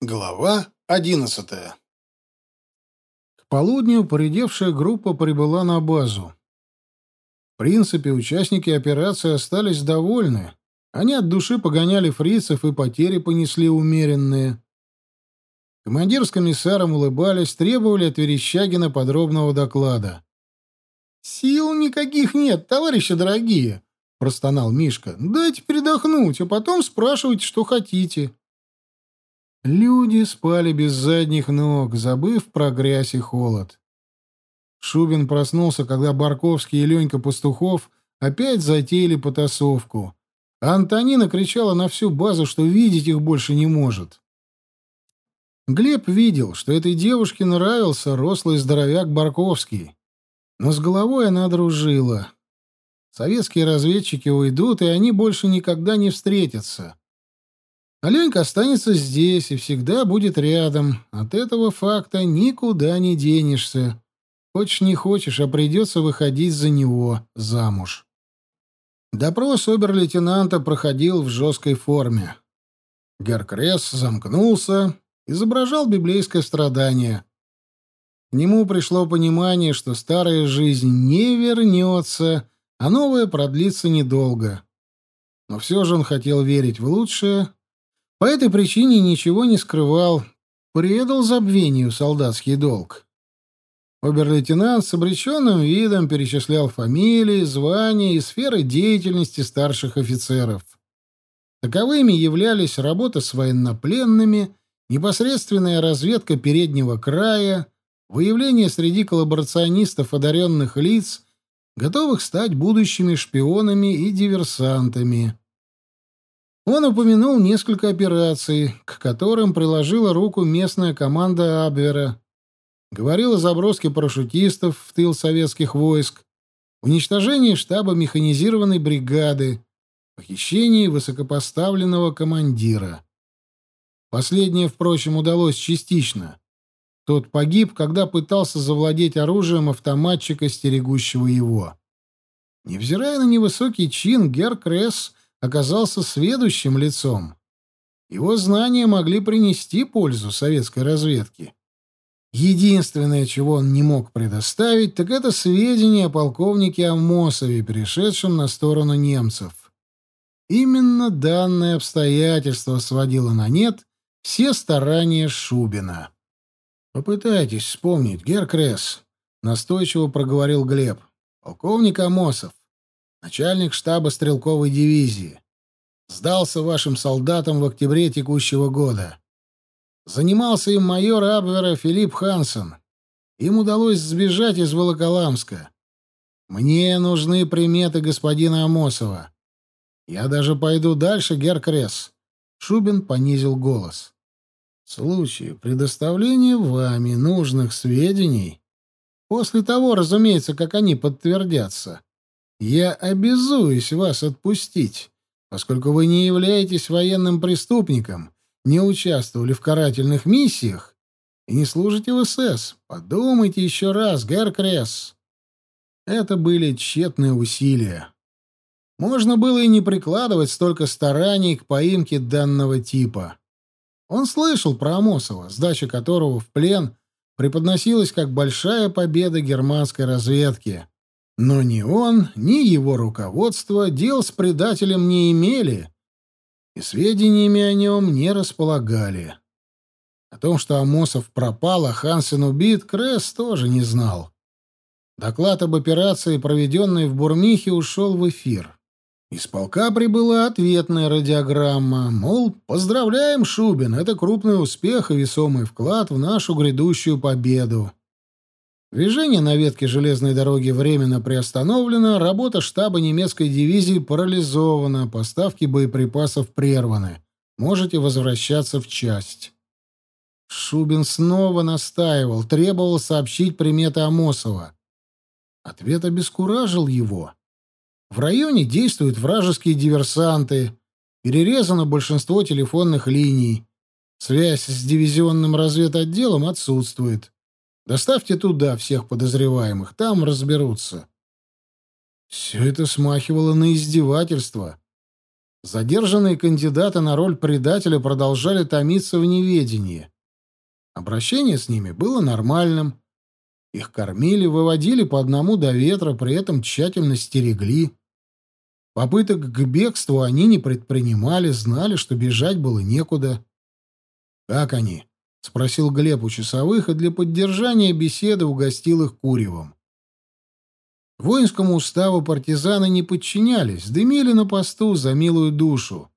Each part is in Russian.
Глава одиннадцатая К полудню поредевшая группа прибыла на базу. В принципе, участники операции остались довольны. Они от души погоняли фрицев и потери понесли умеренные. Командир с комиссаром улыбались, требовали от Верещагина подробного доклада. «Сил никаких нет, товарищи дорогие», — простонал Мишка. «Дайте передохнуть, а потом спрашивайте, что хотите». Люди спали без задних ног, забыв про грязь и холод. Шубин проснулся, когда Барковский и Ленька Пастухов опять затеяли потасовку. А Антонина кричала на всю базу, что видеть их больше не может. Глеб видел, что этой девушке нравился рослый здоровяк Барковский. Но с головой она дружила. Советские разведчики уйдут, и они больше никогда не встретятся. Аленька останется здесь и всегда будет рядом. От этого факта никуда не денешься. Хочешь не хочешь, а придется выходить за него замуж. Допрос обер-лейтенанта проходил в жесткой форме. Геркресс замкнулся, изображал библейское страдание. К нему пришло понимание, что старая жизнь не вернется, а новая продлится недолго. Но все же он хотел верить в лучшее по этой причине ничего не скрывал, предал забвению солдатский долг. Обер-лейтенант с обреченным видом перечислял фамилии, звания и сферы деятельности старших офицеров. Таковыми являлись работа с военнопленными, непосредственная разведка переднего края, выявление среди коллаборационистов одаренных лиц, готовых стать будущими шпионами и диверсантами. Он упомянул несколько операций, к которым приложила руку местная команда Абвера. Говорил о заброске парашютистов в тыл советских войск, уничтожении штаба механизированной бригады, похищении высокопоставленного командира. Последнее, впрочем, удалось частично. Тот погиб, когда пытался завладеть оружием автоматчика, стерегущего его. Невзирая на невысокий чин, Герр Кресс оказался сведущим лицом. Его знания могли принести пользу советской разведке. Единственное, чего он не мог предоставить, так это сведения о полковнике Амосове, перешедшем на сторону немцев. Именно данное обстоятельство сводило на нет все старания Шубина. «Попытайтесь вспомнить, Геркресс», — настойчиво проговорил Глеб. «Полковник Амосов начальник штаба стрелковой дивизии. Сдался вашим солдатам в октябре текущего года. Занимался им майор Абвера Филипп Хансен. Им удалось сбежать из Волоколамска. Мне нужны приметы господина Амосова. Я даже пойду дальше, Геркресс. Шубин понизил голос. В случае предоставления вами нужных сведений, после того, разумеется, как они подтвердятся, я обязуюсь вас отпустить, поскольку вы не являетесь военным преступником, не участвовали в карательных миссиях и не служите в СС. Подумайте еще раз, Кресс. Это были тщетные усилия. Можно было и не прикладывать столько стараний к поимке данного типа. Он слышал про Амосова, сдача которого в плен преподносилась как большая победа германской разведки. Но ни он, ни его руководство дел с предателем не имели и сведениями о нем не располагали. О том, что Амосов пропал, а Хансен убит, Кресс тоже не знал. Доклад об операции, проведенной в Бурмихе, ушел в эфир. Из полка прибыла ответная радиограмма, мол, поздравляем, Шубин, это крупный успех и весомый вклад в нашу грядущую победу. Движение на ветке железной дороги временно приостановлено, работа штаба немецкой дивизии парализована, поставки боеприпасов прерваны. Можете возвращаться в часть. Шубин снова настаивал, требовал сообщить приметы Амосова. Ответ обескуражил его. В районе действуют вражеские диверсанты, перерезано большинство телефонных линий. Связь с дивизионным разведотделом отсутствует. Доставьте туда всех подозреваемых, там разберутся. Все это смахивало на издевательство. Задержанные кандидаты на роль предателя продолжали томиться в неведении. Обращение с ними было нормальным. Их кормили, выводили по одному до ветра, при этом тщательно стерегли. Попыток к бегству они не предпринимали, знали, что бежать было некуда. «Как они?» — спросил Глеб у часовых и для поддержания беседы угостил их куревом. Воинскому уставу партизаны не подчинялись, дымили на посту за милую душу.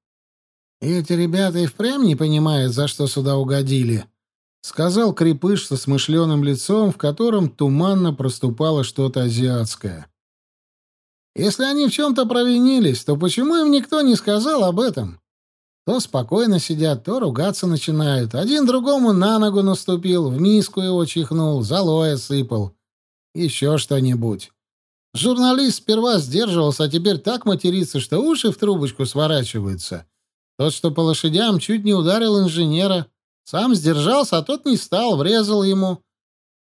«Эти ребята и впрямь не понимают, за что сюда угодили», — сказал крепыш со смышленым лицом, в котором туманно проступало что-то азиатское. «Если они в чем-то провинились, то почему им никто не сказал об этом? То спокойно сидят, то ругаться начинают. Один другому на ногу наступил, в миску его чихнул, золой сыпал. Еще что-нибудь. Журналист сперва сдерживался, а теперь так матерится, что уши в трубочку сворачиваются. Тот, что по лошадям, чуть не ударил инженера. Сам сдержался, а тот не стал, врезал ему.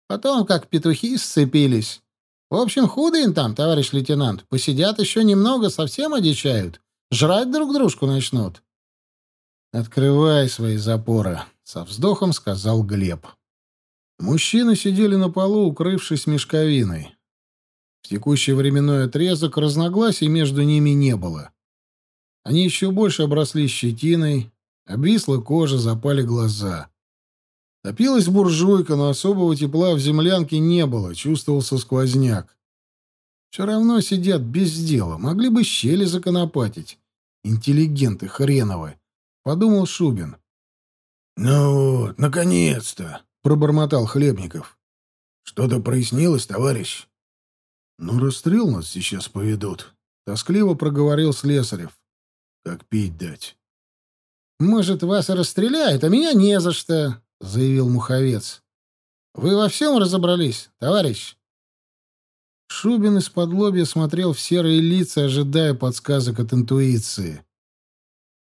Потом, как петухи, сцепились. В общем, худо им там, товарищ лейтенант. Посидят еще немного, совсем одичают. Жрать друг дружку начнут. «Открывай свои запоры», — со вздохом сказал Глеб. Мужчины сидели на полу, укрывшись мешковиной. В текущий временной отрезок разногласий между ними не было. Они еще больше обросли щетиной, обвисла кожа, запали глаза. Топилась буржуйка, но особого тепла в землянке не было, чувствовался сквозняк. Все равно сидят без дела, могли бы щели законопатить. Интеллигенты хреновы, — подумал Шубин. — Ну вот, наконец-то, — пробормотал Хлебников. — Что-то прояснилось, товарищ? «Ну, расстрел нас сейчас поведут», — тоскливо проговорил Слесарев. «Как пить дать?» «Может, вас и расстреляют, а меня не за что», — заявил Муховец. «Вы во всем разобрались, товарищ?» Шубин из-под лобья смотрел в серые лица, ожидая подсказок от интуиции.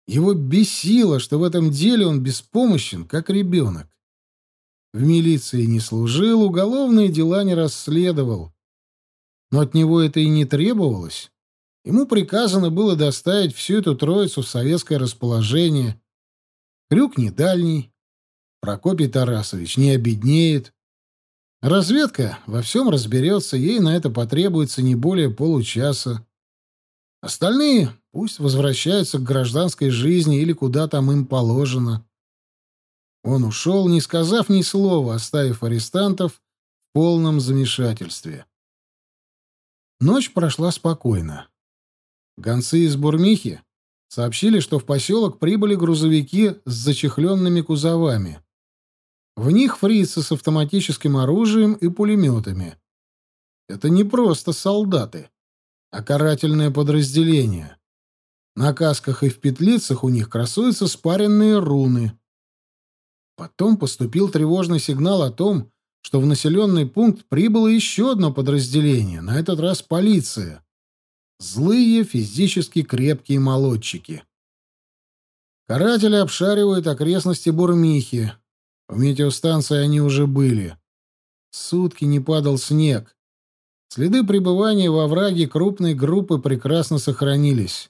Его бесило, что в этом деле он беспомощен, как ребенок. В милиции не служил, уголовные дела не расследовал. Но от него это и не требовалось. Ему приказано было доставить всю эту троицу в советское расположение. Крюк не дальний. Прокопий Тарасович не обеднеет. Разведка во всем разберется, ей на это потребуется не более получаса. Остальные пусть возвращаются к гражданской жизни или куда там им положено. Он ушел, не сказав ни слова, оставив арестантов в полном замешательстве. Ночь прошла спокойно. Гонцы из Бурмихи сообщили, что в поселок прибыли грузовики с зачехленными кузовами. В них фрицы с автоматическим оружием и пулеметами. Это не просто солдаты, а карательное подразделение. На касках и в петлицах у них красуются спаренные руны. Потом поступил тревожный сигнал о том, что в населенный пункт прибыло еще одно подразделение, на этот раз полиция. Злые, физически крепкие молодчики. Каратели обшаривают окрестности Бурмихи. В метеостанции они уже были. Сутки не падал снег. Следы пребывания во враге крупной группы прекрасно сохранились.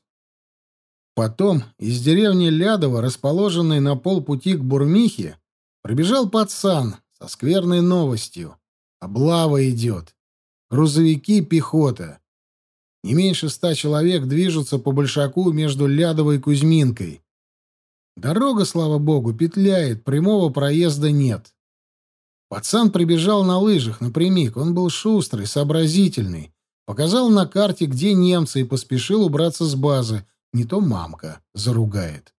Потом из деревни Лядово, расположенной на полпути к Бурмихе, прибежал пацан, со скверной новостью. Облава идет. Грузовики, пехота. Не меньше ста человек движутся по Большаку между Лядовой и Кузьминкой. Дорога, слава богу, петляет, прямого проезда нет. Пацан прибежал на лыжах напрямик, он был шустрый, сообразительный. Показал на карте, где немцы, и поспешил убраться с базы. Не то мамка заругает.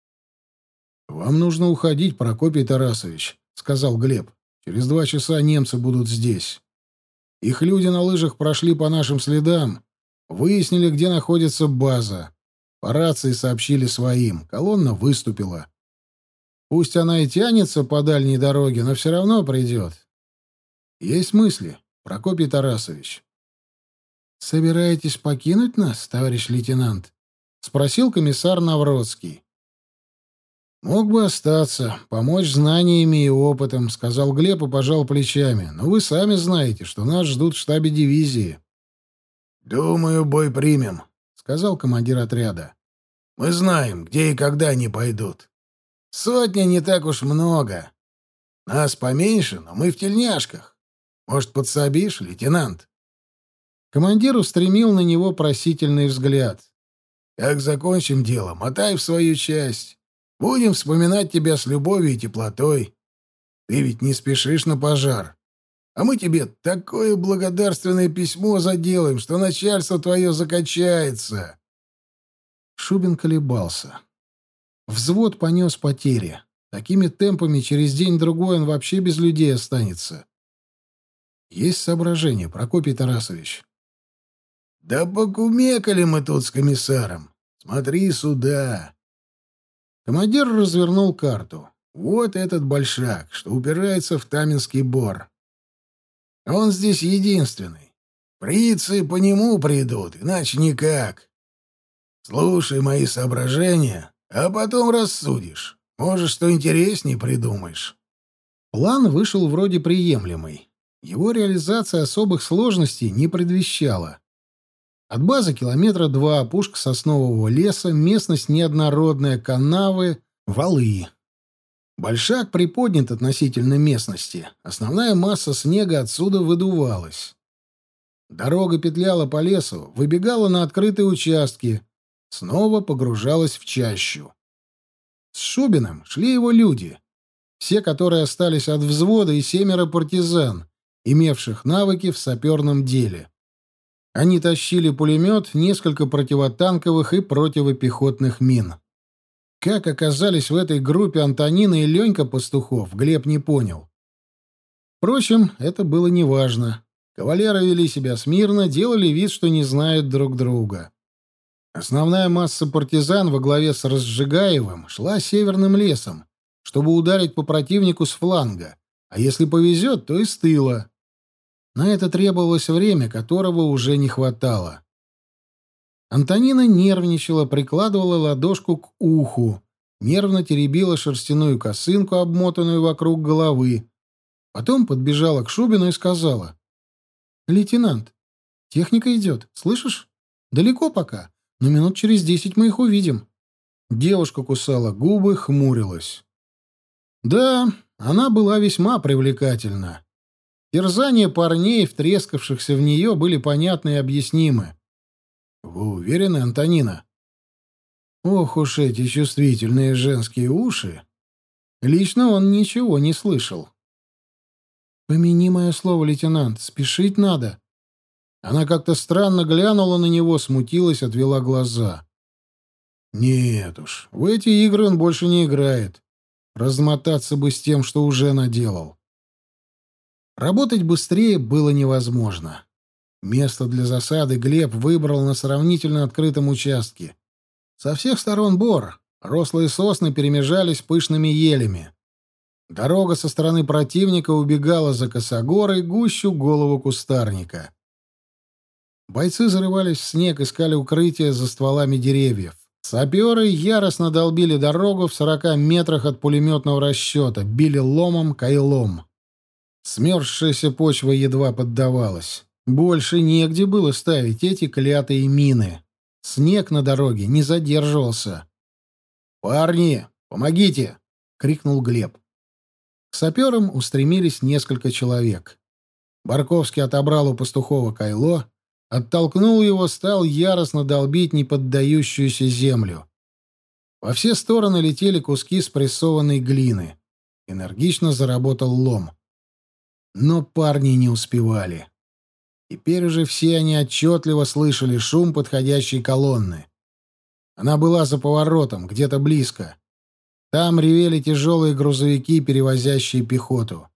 «Вам нужно уходить, Прокопий Тарасович», — сказал Глеб. Через два часа немцы будут здесь. Их люди на лыжах прошли по нашим следам, выяснили, где находится база. По рации сообщили своим. Колонна выступила. Пусть она и тянется по дальней дороге, но все равно придет. Есть мысли, Прокопий Тарасович. «Собираетесь покинуть нас, товарищ лейтенант?» — спросил комиссар Навродский. «Мог бы остаться, помочь знаниями и опытом», — сказал Глеб и пожал плечами. «Но вы сами знаете, что нас ждут в штабе дивизии». «Думаю, бой примем», — сказал командир отряда. Мы знаем, где и когда они пойдут. Сотня не так уж много. Нас поменьше, но мы в тельняшках. Может, подсобишь, лейтенант?» Командир устремил на него просительный взгляд. «Как закончим дело, мотай в свою часть. Будем вспоминать тебя с любовью и теплотой. Ты ведь не спешишь на пожар. А мы тебе такое благодарственное письмо заделаем, что начальство твое закачается». Шубин колебался. Взвод понес потери. Такими темпами через день-другой он вообще без людей останется. Есть соображение, Прокопий Тарасович? Да покумекали мы тут с комиссаром. Смотри сюда. Командир развернул карту. Вот этот большак, что упирается в Таминский бор. Он здесь единственный. Прицы по нему придут, иначе никак. Слушай мои соображения, а потом рассудишь. Может, что интереснее придумаешь. План вышел вроде приемлемый. Его реализация особых сложностей не предвещала. От базы километра два, опушка соснового леса, местность неоднородная, канавы, валы. Большак приподнят относительно местности. Основная масса снега отсюда выдувалась. Дорога петляла по лесу, выбегала на открытые участки, снова погружалась в чащу. С Шубиным шли его люди. Все, которые остались от взвода, и семеро партизан, имевших навыки в саперном деле. Они тащили пулемет, несколько противотанковых и противопехотных мин. Как оказались в этой группе Антонина и Ленька Пастухов, Глеб не понял. Впрочем, это было неважно. Кавалеры вели себя смирно, делали вид, что не знают друг друга. Основная масса партизан во главе с Разжигаевым шла северным лесом, чтобы ударить по противнику с фланга, а если повезет, то и с тыла. На это требовалось время, которого уже не хватало. Антонина нервничала, прикладывала ладошку к уху, нервно теребила шерстяную косынку, обмотанную вокруг головы. Потом подбежала к Шубину и сказала. «Лейтенант, техника идет, слышишь? Далеко пока, но минут через десять мы их увидим». Девушка кусала губы, хмурилась. Да, она была весьма привлекательна. Терзания парней, втрескавшихся в нее, были понятны и объяснимы. «Вы уверены, Антонина?» Ох уж эти чувствительные женские уши! Лично он ничего не слышал. «Помяни мое слово, лейтенант, спешить надо». Она как-то странно глянула на него, смутилась, отвела глаза. «Нет уж, в эти игры он больше не играет. Размотаться бы с тем, что уже наделал». Работать быстрее было невозможно. Место для засады Глеб выбрал на сравнительно открытом участке. Со всех сторон бор, рослые сосны перемежались пышными елями. Дорога со стороны противника убегала за косогорой гущу голову кустарника. Бойцы зарывались в снег, искали укрытие за стволами деревьев. Саперы яростно долбили дорогу в сорока метрах от пулеметного расчета, били ломом, кайлом. Смерзшаяся почва едва поддавалась. Больше негде было ставить эти клятые мины. Снег на дороге не задерживался. «Парни, помогите!» — крикнул Глеб. К саперам устремились несколько человек. Барковский отобрал у пастухова кайло, оттолкнул его, стал яростно долбить неподдающуюся землю. Во все стороны летели куски спрессованной глины. Энергично заработал лом. Но парни не успевали. Теперь уже все они отчетливо слышали шум подходящей колонны. Она была за поворотом, где-то близко. Там ревели тяжелые грузовики, перевозящие пехоту.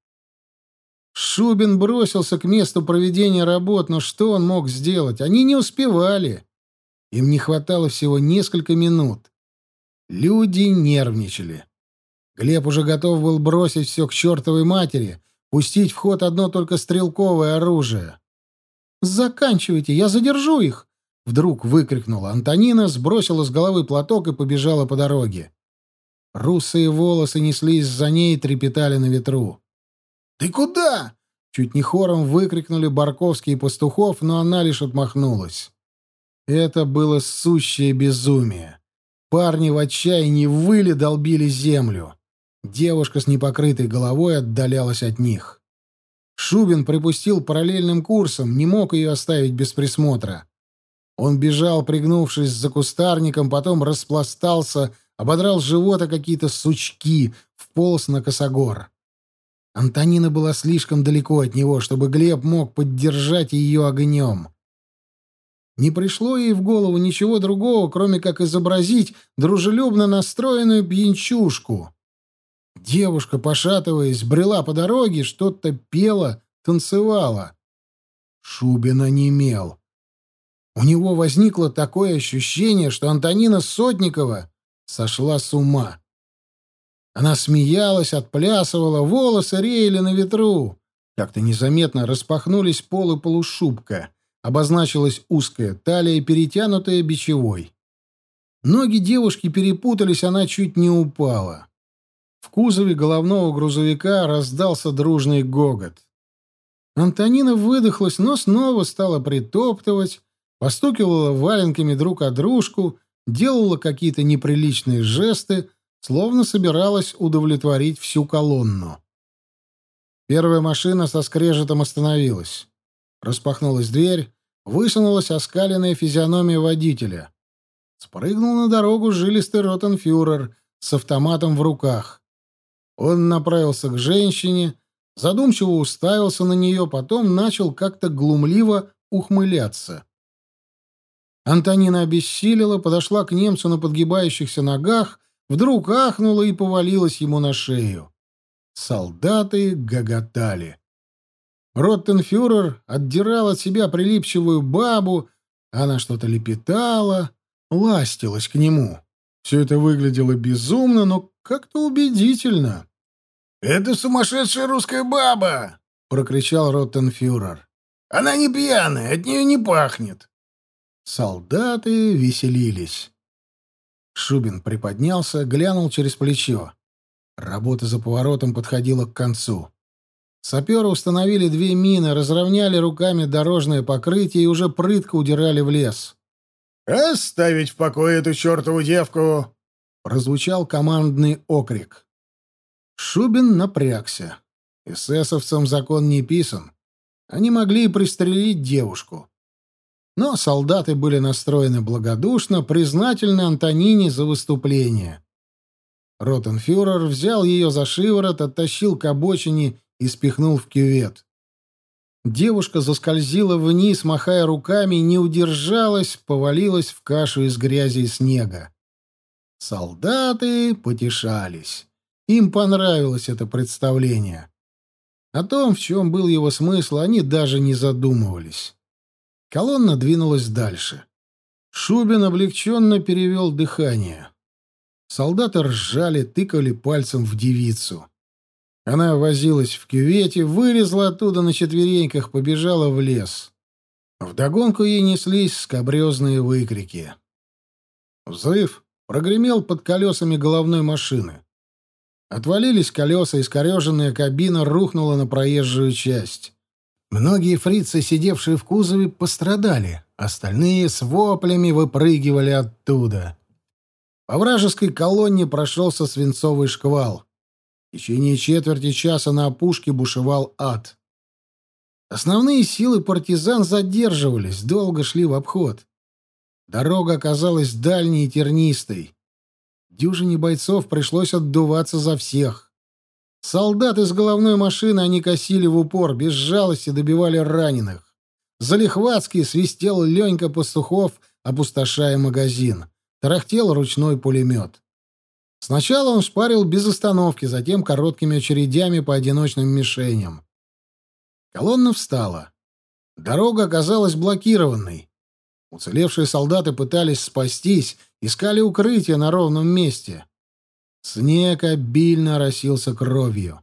Шубин бросился к месту проведения работ, но что он мог сделать? Они не успевали. Им не хватало всего несколько минут. Люди нервничали. Глеб уже готов был бросить все к чертовой матери, Пустить в ход одно только стрелковое оружие. «Заканчивайте, я задержу их!» Вдруг выкрикнула Антонина, сбросила с головы платок и побежала по дороге. Русые волосы неслись за ней и трепетали на ветру. «Ты куда?» Чуть не хором выкрикнули Барковский и Пастухов, но она лишь отмахнулась. Это было сущее безумие. Парни в отчаянии выли долбили землю. Девушка с непокрытой головой отдалялась от них. Шубин припустил параллельным курсом, не мог ее оставить без присмотра. Он бежал, пригнувшись за кустарником, потом распластался, ободрал живота какие-то сучки, вполз на косогор. Антонина была слишком далеко от него, чтобы Глеб мог поддержать ее огнем. Не пришло ей в голову ничего другого, кроме как изобразить дружелюбно настроенную пьянчушку. Девушка, пошатываясь, брела по дороге, что-то пела, танцевала. Шубин онемел. У него возникло такое ощущение, что Антонина Сотникова сошла с ума. Она смеялась, отплясывала, волосы реяли на ветру. Как-то незаметно распахнулись полы полушубка. Обозначилась узкая талия, перетянутая бичевой. Ноги девушки перепутались, она чуть не упала. В кузове головного грузовика раздался дружный гогот. Антонина выдохлась, но снова стала притоптывать, постукивала валенками друг о дружку, делала какие-то неприличные жесты, словно собиралась удовлетворить всю колонну. Первая машина со скрежетом остановилась. Распахнулась дверь, высунулась оскаленная физиономия водителя. Спрыгнул на дорогу жилистый ротенфюрер с автоматом в руках. Он направился к женщине, задумчиво уставился на нее, потом начал как-то глумливо ухмыляться. Антонина обессилила, подошла к немцу на подгибающихся ногах, вдруг ахнула и повалилась ему на шею. Солдаты гоготали. Роттенфюрер отдирал от себя прилипчивую бабу, она что-то лепетала, ластилась к нему. Все это выглядело безумно, но как-то убедительно. «Это сумасшедшая русская баба!» — прокричал Роттенфюрер. «Она не пьяная, от нее не пахнет!» Солдаты веселились. Шубин приподнялся, глянул через плечо. Работа за поворотом подходила к концу. Саперы установили две мины, разровняли руками дорожное покрытие и уже прытко удирали в лес. «Оставить в покое эту чертову девку!» — прозвучал командный окрик. Шубин напрягся. Эсэсовцам закон не писан. Они могли пристрелить девушку. Но солдаты были настроены благодушно, признательны Антонине за выступление. Ротенфюрер взял ее за шиворот, оттащил к обочине и спихнул в кювет. Девушка заскользила вниз, махая руками, не удержалась, повалилась в кашу из грязи и снега. Солдаты потешались. Им понравилось это представление. О том, в чем был его смысл, они даже не задумывались. Колонна двинулась дальше. Шубин облегченно перевел дыхание. Солдаты ржали, тыкали пальцем в девицу. Она возилась в кювете, вылезла оттуда на четвереньках, побежала в лес. Вдогонку ей неслись скобрезные выкрики. Взрыв прогремел под колесами головной машины. Отвалились колеса, искореженная кабина рухнула на проезжую часть. Многие фрицы, сидевшие в кузове, пострадали. Остальные с воплями выпрыгивали оттуда. По вражеской колонне прошелся свинцовый шквал. В течение четверти часа на опушке бушевал ад. Основные силы партизан задерживались, долго шли в обход. Дорога оказалась дальней и тернистой. Дюжине бойцов пришлось отдуваться за всех. Солдат из головной машины они косили в упор, без жалости добивали раненых. Залихватский свистел Ленька Пастухов, опустошая магазин. Тарахтел ручной пулемет. Сначала он шпарил без остановки, затем короткими очередями по одиночным мишеням. Колонна встала. Дорога оказалась блокированной. Уцелевшие солдаты пытались спастись, искали укрытие на ровном месте. Снег обильно росился кровью.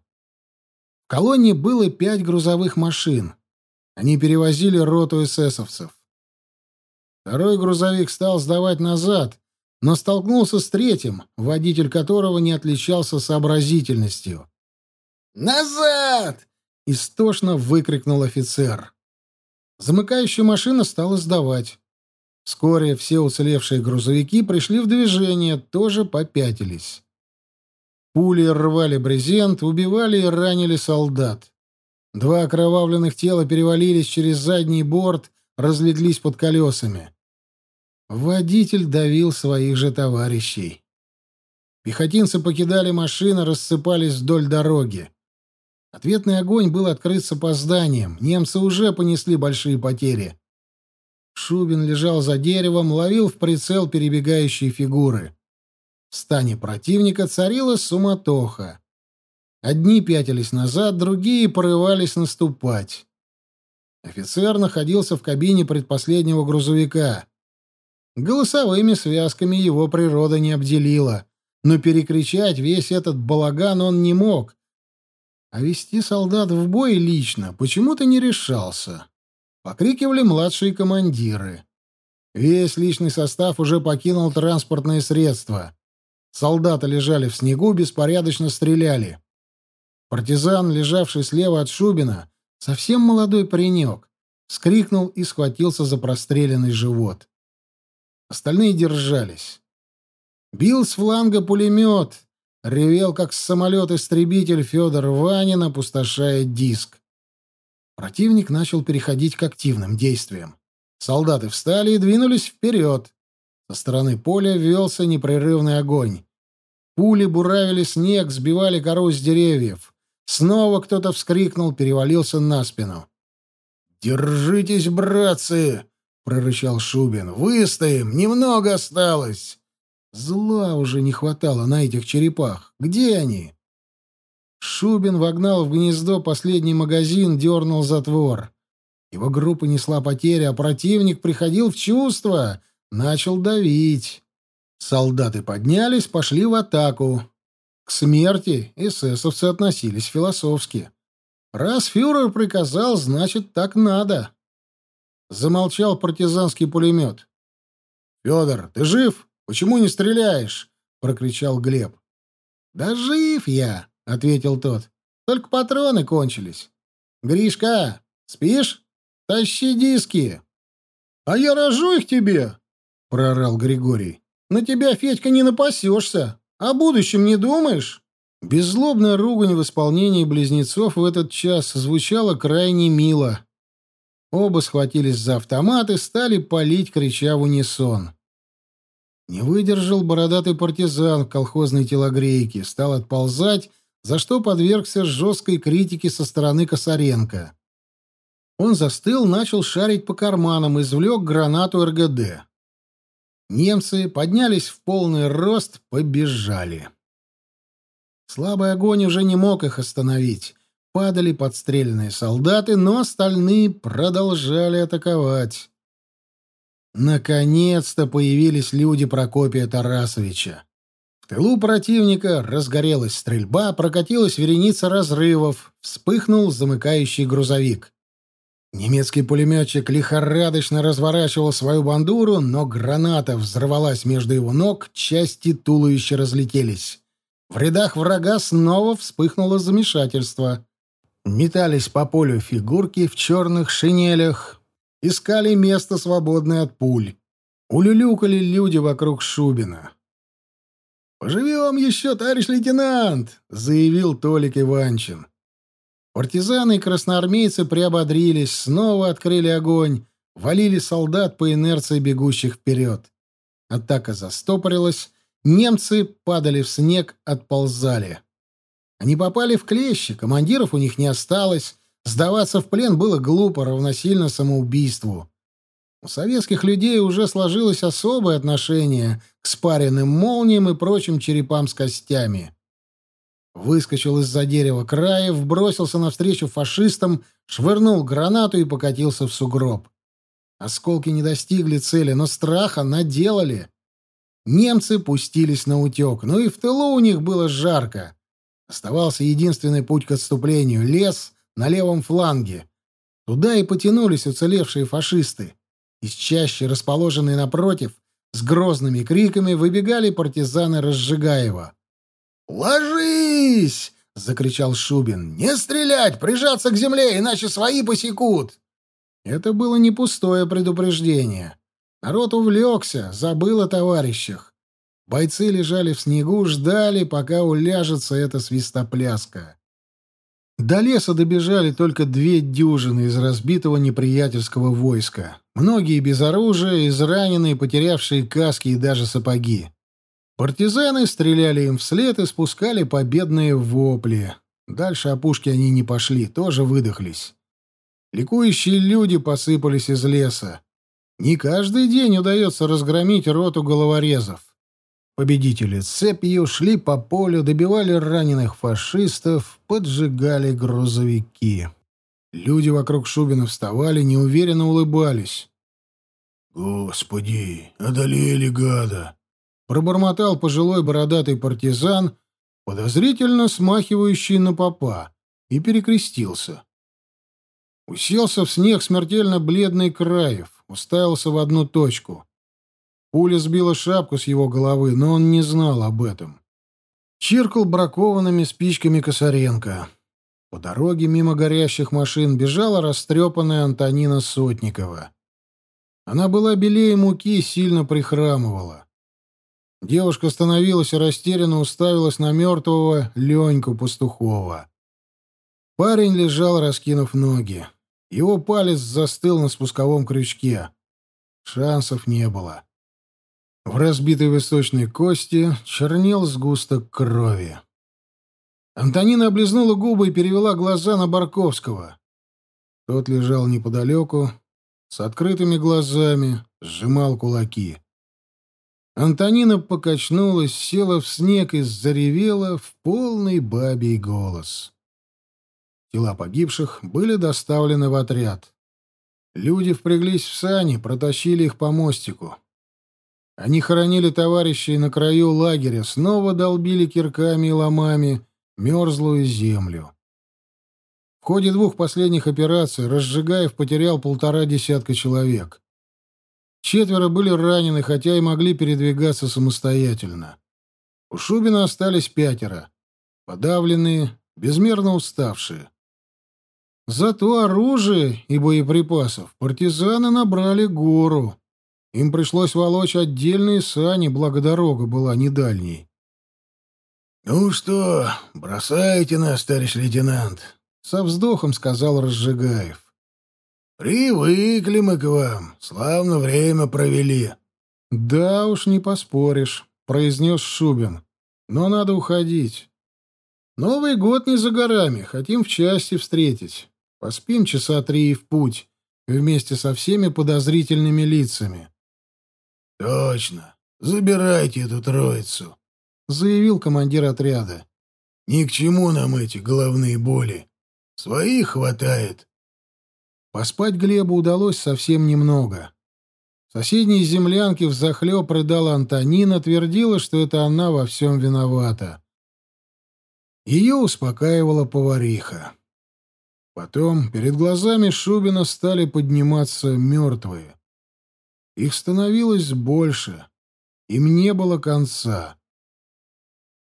В колонне было пять грузовых машин. Они перевозили роту эсэсовцев. Второй грузовик стал сдавать назад, но столкнулся с третьим, водитель которого не отличался сообразительностью. «Назад!» — истошно выкрикнул офицер. Замыкающая машина стала сдавать. Вскоре все уцелевшие грузовики пришли в движение, тоже попятились. Пули рвали брезент, убивали и ранили солдат. Два окровавленных тела перевалились через задний борт, разлеглись под колесами. Водитель давил своих же товарищей. Пехотинцы покидали машины, рассыпались вдоль дороги. Ответный огонь был открыт с опозданием. Немцы уже понесли большие потери. Шубин лежал за деревом, ловил в прицел перебегающие фигуры. В стане противника царила суматоха. Одни пятились назад, другие порывались наступать. Офицер находился в кабине предпоследнего грузовика. Голосовыми связками его природа не обделила, но перекричать весь этот балаган он не мог. А вести солдат в бой лично почему-то не решался. Покрикивали младшие командиры. Весь личный состав уже покинул транспортные средства. Солдаты лежали в снегу, беспорядочно стреляли. Партизан, лежавший слева от Шубина, совсем молодой паренек, вскрикнул и схватился за простреленный живот. Остальные держались. Бил с фланга пулемет, ревел, как самолет-истребитель Федор Ванин, опустошая диск. Противник начал переходить к активным действиям. Солдаты встали и двинулись вперед. Со стороны поля велся непрерывный огонь. Пули буравили снег, сбивали кору с деревьев. Снова кто-то вскрикнул, перевалился на спину. «Держитесь, братцы!» — прорычал Шубин. «Выстоим! Немного осталось!» Зла уже не хватало на этих черепах. Где они? Шубин вогнал в гнездо последний магазин, дернул затвор. Его группа несла потери, а противник приходил в чувство, начал давить. Солдаты поднялись, пошли в атаку. К смерти эсэсовцы относились философски. Раз фюрер приказал, значит, так надо. Замолчал партизанский пулемет. «Федор, ты жив? Почему не стреляешь?» — прокричал Глеб. «Да жив я!» — ответил тот. «Только патроны кончились. Гришка, спишь? Тащи диски!» «А я рожу их тебе!» — прорал Григорий. «На тебя, Федька, не напасешься. О будущем не думаешь?» Беззлобная ругань в исполнении близнецов в этот час звучала крайне мило. Оба схватились за автоматы, стали палить, крича в унисон. Не выдержал бородатый партизан в колхозной телогрейке, стал отползать за что подвергся жесткой критике со стороны Косаренко. Он застыл, начал шарить по карманам, извлек гранату РГД. Немцы поднялись в полный рост, побежали. Слабый огонь уже не мог их остановить. Падали подстреленные солдаты, но остальные продолжали атаковать. Наконец-то появились люди Прокопия Тарасовича тылу противника разгорелась стрельба, прокатилась вереница разрывов, вспыхнул замыкающий грузовик. Немецкий пулеметчик лихорадочно разворачивал свою бандуру, но граната взорвалась между его ног, части туловища разлетелись. В рядах врага снова вспыхнуло замешательство. Метались по полю фигурки в черных шинелях, искали место, свободное от пуль. Улюлюкали люди вокруг Шубина. «Поживем еще, товарищ лейтенант!» — заявил Толик Иванчин. Партизаны и красноармейцы приободрились, снова открыли огонь, валили солдат по инерции бегущих вперед. Атака застопорилась, немцы падали в снег, отползали. Они попали в клещи, командиров у них не осталось, сдаваться в плен было глупо, равносильно самоубийству. У советских людей уже сложилось особое отношение к спаренным молниям и прочим черепам с костями. Выскочил из-за дерева Краев, бросился навстречу фашистам, швырнул гранату и покатился в сугроб. Осколки не достигли цели, но страха наделали. Немцы пустились на утек, но и в тылу у них было жарко. Оставался единственный путь к отступлению — лес на левом фланге. Туда и потянулись уцелевшие фашисты. Из чащи, расположенной напротив, с грозными криками выбегали партизаны Разжигаева. «Ложись!» — закричал Шубин. «Не стрелять! Прижаться к земле, иначе свои посекут!» Это было не пустое предупреждение. Народ увлекся, забыл о товарищах. Бойцы лежали в снегу, ждали, пока уляжется эта свистопляска. До леса добежали только две дюжины из разбитого неприятельского войска. Многие без оружия, израненные, потерявшие каски и даже сапоги. Партизаны стреляли им вслед и спускали победные вопли. Дальше опушки они не пошли, тоже выдохлись. Ликующие люди посыпались из леса. Не каждый день удается разгромить роту головорезов. Победители цепью шли по полю, добивали раненых фашистов, поджигали грузовики. Люди вокруг Шубина вставали, неуверенно улыбались. «Господи, одолели гада!» Пробормотал пожилой бородатый партизан, подозрительно смахивающий на попа, и перекрестился. Уселся в снег смертельно бледный Краев, уставился в одну точку — Пуля сбила шапку с его головы, но он не знал об этом. Чиркал бракованными спичками Косаренко. По дороге мимо горящих машин бежала растрепанная Антонина Сотникова. Она была белее муки и сильно прихрамывала. Девушка остановилась и растерянно уставилась на мертвого Леньку Пастухова. Парень лежал, раскинув ноги. Его палец застыл на спусковом крючке. Шансов не было. В разбитой височной кости чернел сгусток крови. Антонина облизнула губы и перевела глаза на Барковского. Тот лежал неподалеку, с открытыми глазами, сжимал кулаки. Антонина покачнулась, села в снег и заревела в полный бабий голос. Тела погибших были доставлены в отряд. Люди впряглись в сани, протащили их по мостику. Они хоронили товарищей на краю лагеря, снова долбили кирками и ломами мерзлую землю. Ходе двух последних операций Разжигаев потерял полтора десятка человек. Четверо были ранены, хотя и могли передвигаться самостоятельно. У Шубина остались пятеро. Подавленные, безмерно уставшие. Зато оружие и боеприпасов партизаны набрали гору. Им пришлось волочь отдельные сани, благо дорога была не дальней. «Ну что, бросайте нас, товарищ лейтенант», — со вздохом сказал Разжигаев. «Привыкли мы к вам, славно время провели». «Да уж, не поспоришь», — произнес Шубин. «Но надо уходить. Новый год не за горами, хотим в части встретить. Поспим часа три и в путь, вместе со всеми подозрительными лицами. «Точно. Забирайте эту троицу», — заявил командир отряда. «Ни к чему нам эти головные боли. Своих хватает». Поспать Глебу удалось совсем немного. В соседней землянке взахлеб рыдала Антонина, твердила, что это она во всем виновата. Ее успокаивала повариха. Потом перед глазами Шубина стали подниматься мертвые. Их становилось больше. Им не было конца.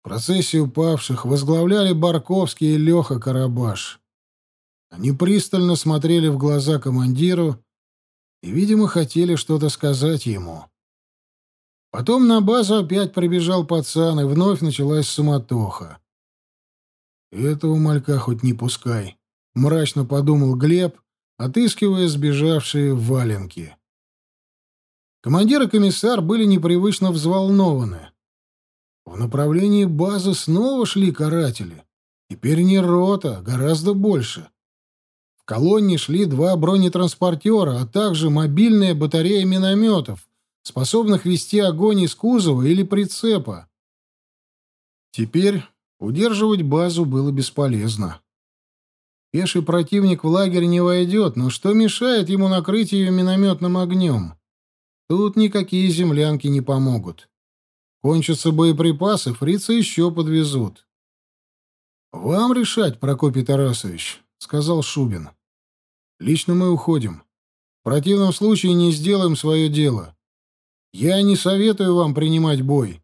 Процессию павших возглавляли Барковский и Леха Карабаш. Они пристально смотрели в глаза командиру и, видимо, хотели что-то сказать ему. Потом на базу опять прибежал пацан, и вновь началась суматоха. «Этого малька хоть не пускай», — мрачно подумал Глеб, отыскивая сбежавшие валенки. Командир и комиссар были непривычно взволнованы. В направлении базы снова шли каратели. Теперь не рота, гораздо больше. Колонне шли два бронетранспортера, а также мобильная батарея минометов, способных вести огонь из кузова или прицепа. Теперь удерживать базу было бесполезно. Пеший противник в лагерь не войдет, но что мешает ему накрыть ее минометным огнем? Тут никакие землянки не помогут. Кончатся боеприпасы, фрицы еще подвезут. «Вам решать, Прокопий Тарасович», — сказал Шубин. «Лично мы уходим. В противном случае не сделаем свое дело. Я не советую вам принимать бой.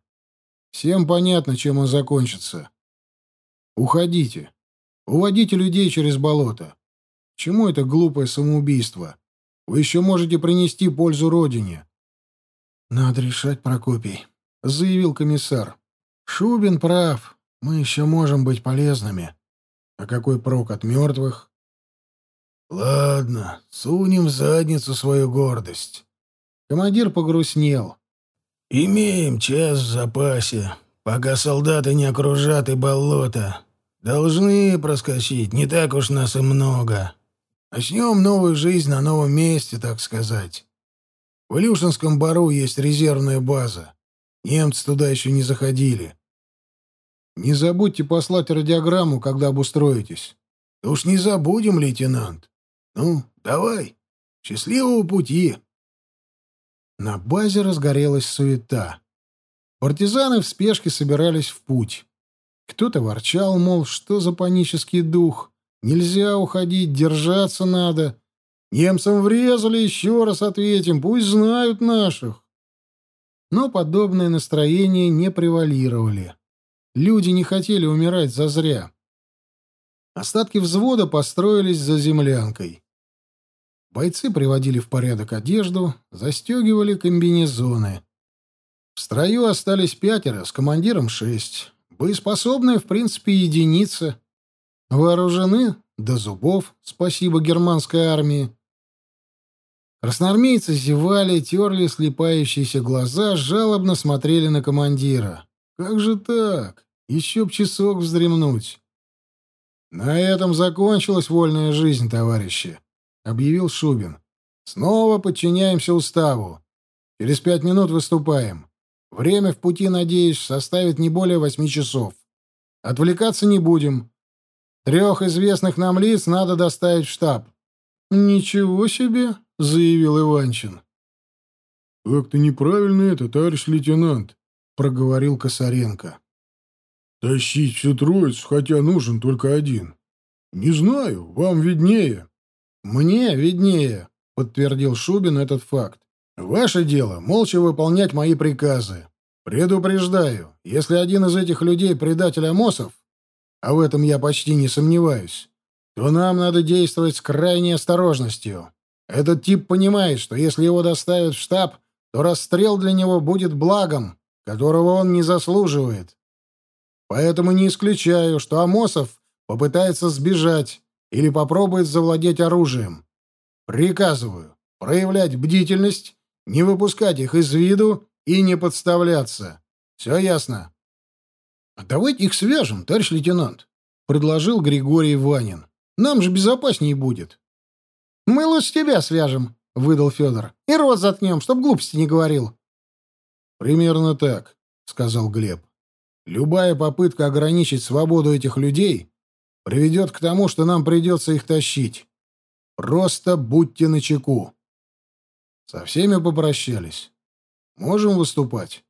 Всем понятно, чем он закончится. Уходите. Уводите людей через болото. Чему это глупое самоубийство? Вы еще можете принести пользу Родине. «Надо решать, Прокопий», — заявил комиссар. «Шубин прав. Мы еще можем быть полезными. А какой прок от мертвых?» «Ладно, сунем в задницу свою гордость». Командир погрустнел. «Имеем час в запасе, пока солдаты не окружат и болото. Должны проскочить, не так уж нас и много. Начнем новую жизнь на новом месте, так сказать. В Илюшинском бару есть резервная база. Немцы туда еще не заходили. Не забудьте послать радиограмму, когда обустроитесь. Уж не забудем, лейтенант. Ну, давай. Счастливого пути. На базе разгорелась суета. Партизаны в спешке собирались в путь. Кто-то ворчал, мол, что за панический дух. Нельзя уходить, держаться надо. Немцам врезали, еще раз ответим, пусть знают наших. Но подобные настроения не превалировали. Люди не хотели умирать зазря. Остатки взвода построились за землянкой. Бойцы приводили в порядок одежду, застегивали комбинезоны. В строю остались пятеро, с командиром шесть. Боеспособная, в принципе, единица. Вооружены до зубов, спасибо германской армии. Красноармейцы зевали, терли слепающиеся глаза, жалобно смотрели на командира. «Как же так? Еще б часок вздремнуть!» «На этом закончилась вольная жизнь, товарищи», — объявил Шубин. «Снова подчиняемся уставу. Через пять минут выступаем. Время в пути, надеюсь, составит не более восьми часов. Отвлекаться не будем. Трех известных нам лиц надо доставить в штаб». «Ничего себе!» — заявил Иванчин. «Как-то неправильно это, товарищ лейтенант», — проговорил Косаренко. «Тащить всю троицу, хотя нужен только один. Не знаю, вам виднее». «Мне виднее», — подтвердил Шубин этот факт. «Ваше дело — молча выполнять мои приказы. Предупреждаю, если один из этих людей предатель Амосов, а в этом я почти не сомневаюсь, то нам надо действовать с крайней осторожностью. Этот тип понимает, что если его доставят в штаб, то расстрел для него будет благом, которого он не заслуживает. Поэтому не исключаю, что Амосов попытается сбежать или попробует завладеть оружием. Приказываю проявлять бдительность, не выпускать их из виду и не подставляться. Все ясно? — А давайте их свяжем, товарищ лейтенант, — предложил Григорий Ванин. — Нам же безопаснее будет. — Мы лучше тебя свяжем, — выдал Федор. — И рот заткнем, чтоб глупости не говорил. — Примерно так, — сказал Глеб. — Любая попытка ограничить свободу этих людей приведет к тому, что нам придется их тащить. Просто будьте начеку. Со всеми попрощались. Можем выступать.